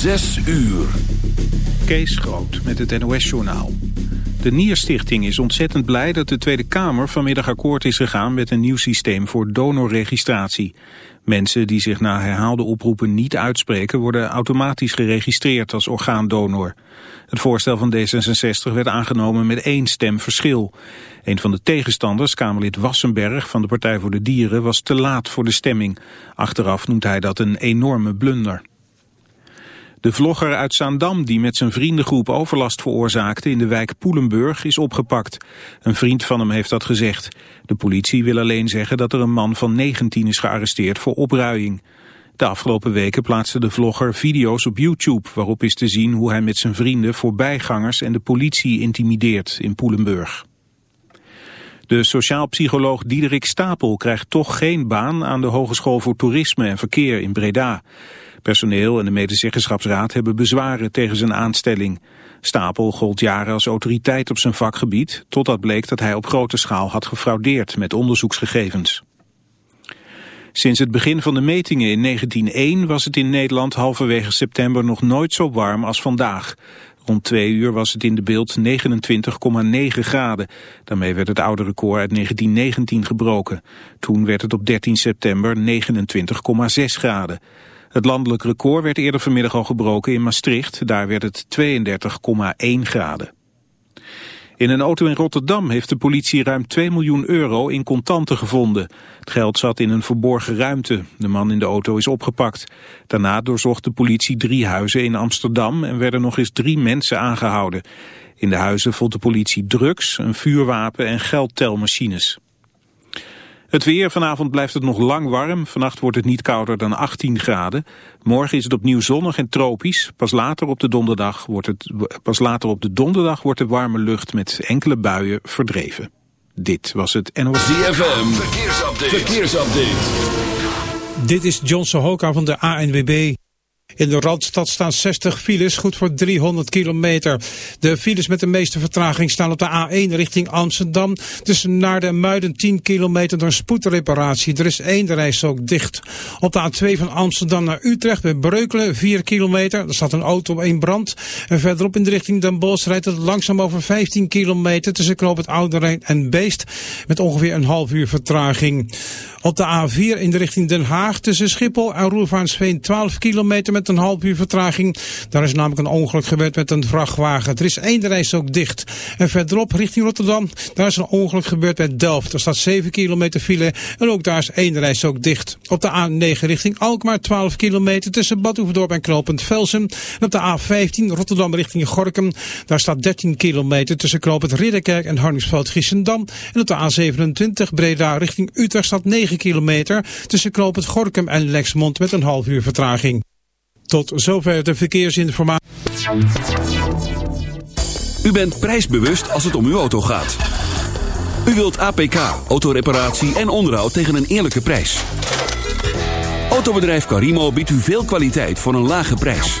Zes uur. Kees Groot met het NOS-journaal. De Nierstichting is ontzettend blij dat de Tweede Kamer vanmiddag akkoord is gegaan met een nieuw systeem voor donorregistratie. Mensen die zich na herhaalde oproepen niet uitspreken worden automatisch geregistreerd als orgaandonor. Het voorstel van D66 werd aangenomen met één stem verschil. Een van de tegenstanders, Kamerlid Wassenberg van de Partij voor de Dieren, was te laat voor de stemming. Achteraf noemt hij dat een enorme blunder. De vlogger uit Zaandam die met zijn vriendengroep overlast veroorzaakte in de wijk Poelenburg is opgepakt. Een vriend van hem heeft dat gezegd. De politie wil alleen zeggen dat er een man van 19 is gearresteerd voor opruiing. De afgelopen weken plaatste de vlogger video's op YouTube waarop is te zien hoe hij met zijn vrienden voorbijgangers en de politie intimideert in Poelenburg. De sociaal psycholoog Diederik Stapel krijgt toch geen baan aan de Hogeschool voor Toerisme en Verkeer in Breda. Personeel en de medezeggenschapsraad hebben bezwaren tegen zijn aanstelling. Stapel gold jaren als autoriteit op zijn vakgebied, totdat bleek dat hij op grote schaal had gefraudeerd met onderzoeksgegevens. Sinds het begin van de metingen in 1901 was het in Nederland halverwege september nog nooit zo warm als vandaag. Rond twee uur was het in de beeld 29,9 graden. Daarmee werd het oude record uit 1919 gebroken. Toen werd het op 13 september 29,6 graden. Het landelijk record werd eerder vanmiddag al gebroken in Maastricht. Daar werd het 32,1 graden. In een auto in Rotterdam heeft de politie ruim 2 miljoen euro in contanten gevonden. Het geld zat in een verborgen ruimte. De man in de auto is opgepakt. Daarna doorzocht de politie drie huizen in Amsterdam en werden nog eens drie mensen aangehouden. In de huizen vond de politie drugs, een vuurwapen en geldtelmachines. Het weer, vanavond blijft het nog lang warm. Vannacht wordt het niet kouder dan 18 graden. Morgen is het opnieuw zonnig en tropisch. Pas later op de donderdag wordt, het, pas later op de, donderdag wordt de warme lucht met enkele buien verdreven. Dit was het NOS. ZFM, verkeersupdate. verkeersupdate. Dit is John Sohoka van de ANWB. In de Randstad staan 60 files, goed voor 300 kilometer. De files met de meeste vertraging staan op de A1 richting Amsterdam. Tussen Naarden en Muiden 10 kilometer door spoedreparatie. Er is één reis ook dicht. Op de A2 van Amsterdam naar Utrecht bij Breukelen 4 kilometer. Er staat een auto één brand. En verderop in de richting Den Bosch rijdt het langzaam over 15 kilometer tussen Knoop het Oude en Beest. Met ongeveer een half uur vertraging. Op de A4 in de richting Den Haag tussen Schiphol en Roervaansveen 12 kilometer met een half uur vertraging. Daar is namelijk een ongeluk gebeurd met een vrachtwagen. Er is één reis ook dicht. En verderop richting Rotterdam, daar is een ongeluk gebeurd bij Delft. Er staat 7 kilometer file en ook daar is één reis ook dicht. Op de A9 richting Alkmaar 12 kilometer tussen Bad Oeverdorp en Knopend Velsen. En op de A15 Rotterdam richting Gorkum, daar staat 13 kilometer tussen Knopend Ridderkerk en Harningsveld-Giessendam. En op de A27 Breda richting Utrecht staat 9 kilometer tussen Knopend Gorkum en Lexmond met een half uur vertraging. Tot zover de verkeersinformatie. U bent prijsbewust als het om uw auto gaat. U wilt APK, autoreparatie en onderhoud tegen een eerlijke prijs. Autobedrijf Carimo biedt u veel kwaliteit voor een lage prijs.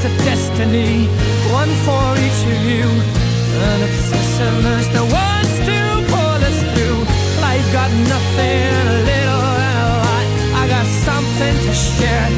There's a destiny, one for each of you, an obsessiveness that wants to pull us through. Life got nothing, a little and a lot. I got something to share.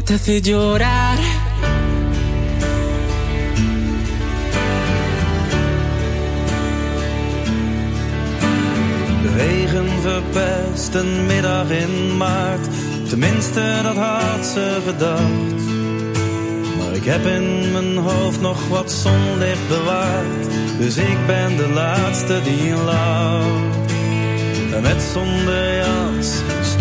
Que te hace. De regen verpest een middag in maart. Tenminste, dat had ze gedacht. Maar ik heb in mijn hoofd nog wat zonlicht bewaard. Dus ik ben de laatste die lacht. En met zonder jas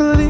naturally